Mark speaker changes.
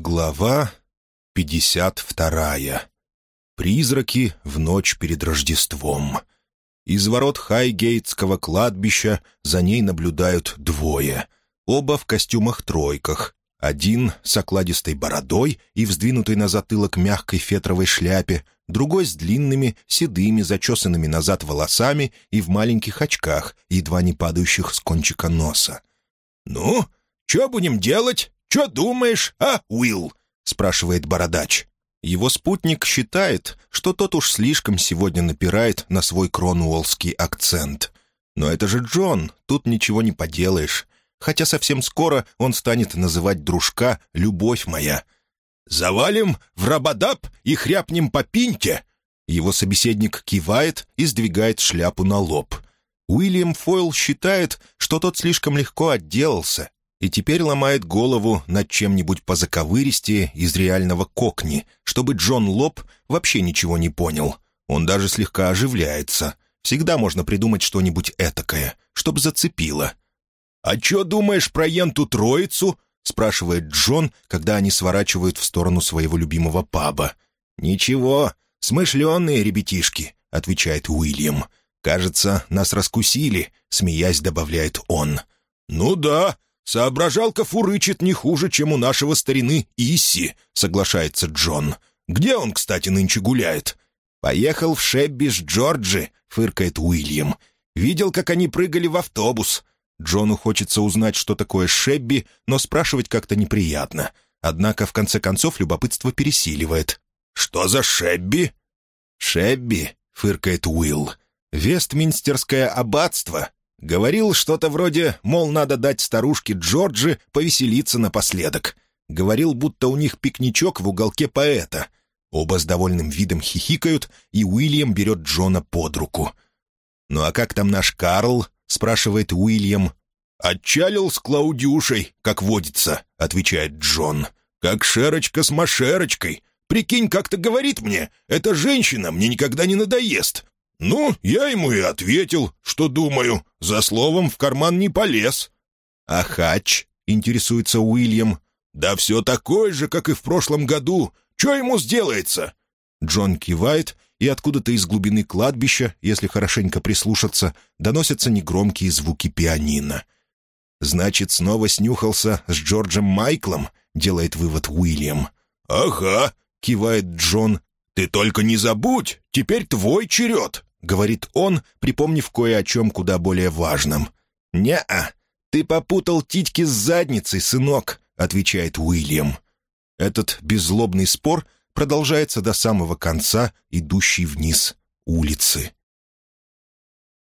Speaker 1: Глава 52. Призраки в ночь перед Рождеством. Из ворот Хайгейтского кладбища за ней наблюдают двое. Оба в костюмах-тройках. Один с окладистой бородой и вздвинутой на затылок мягкой фетровой шляпе, другой с длинными, седыми, зачесанными назад волосами и в маленьких очках, едва не падающих с кончика носа. «Ну, что будем делать?» «Че думаешь, а, Уилл?» — спрашивает бородач. Его спутник считает, что тот уж слишком сегодня напирает на свой кронуоллский акцент. Но это же Джон, тут ничего не поделаешь. Хотя совсем скоро он станет называть дружка «любовь моя». «Завалим в Рабадаб и хряпнем по пинте!» Его собеседник кивает и сдвигает шляпу на лоб. Уильям Фойл считает, что тот слишком легко отделался, и теперь ломает голову над чем-нибудь позаковыристее из реального кокни, чтобы Джон Лоб вообще ничего не понял. Он даже слегка оживляется. Всегда можно придумать что-нибудь этакое, чтобы зацепило. «А чё думаешь про Енту Троицу?» — спрашивает Джон, когда они сворачивают в сторону своего любимого паба. «Ничего, смышленные ребятишки», — отвечает Уильям. «Кажется, нас раскусили», — смеясь добавляет он. «Ну да, «Соображалка фурычит не хуже, чем у нашего старины Исси», — соглашается Джон. «Где он, кстати, нынче гуляет?» «Поехал в Шебби с Джорджи», — фыркает Уильям. «Видел, как они прыгали в автобус». Джону хочется узнать, что такое Шебби, но спрашивать как-то неприятно. Однако, в конце концов, любопытство пересиливает. «Что за Шебби?» «Шебби», — фыркает Уилл. «Вестминстерское аббатство. Говорил что-то вроде, мол, надо дать старушке Джорджи повеселиться напоследок. Говорил, будто у них пикничок в уголке поэта. Оба с довольным видом хихикают, и Уильям берет Джона под руку. «Ну а как там наш Карл?» — спрашивает Уильям. «Отчалил с Клаудюшей, как водится», — отвечает Джон. «Как Шерочка с Машерочкой. Прикинь, как-то говорит мне, эта женщина мне никогда не надоест. «Ну, я ему и ответил, что думаю. За словом в карман не полез». «А хач?» — интересуется Уильям. «Да все такое же, как и в прошлом году. Че ему сделается?» Джон кивает, и откуда-то из глубины кладбища, если хорошенько прислушаться, доносятся негромкие звуки пианино. «Значит, снова снюхался с Джорджем Майклом?» — делает вывод Уильям. «Ага», — кивает Джон. «Ты только не забудь, теперь твой черед». — говорит он, припомнив кое о чем куда более важном. «Не-а, ты попутал титьки с задницей, сынок», — отвечает Уильям. Этот беззлобный спор продолжается до самого конца, идущей вниз улицы.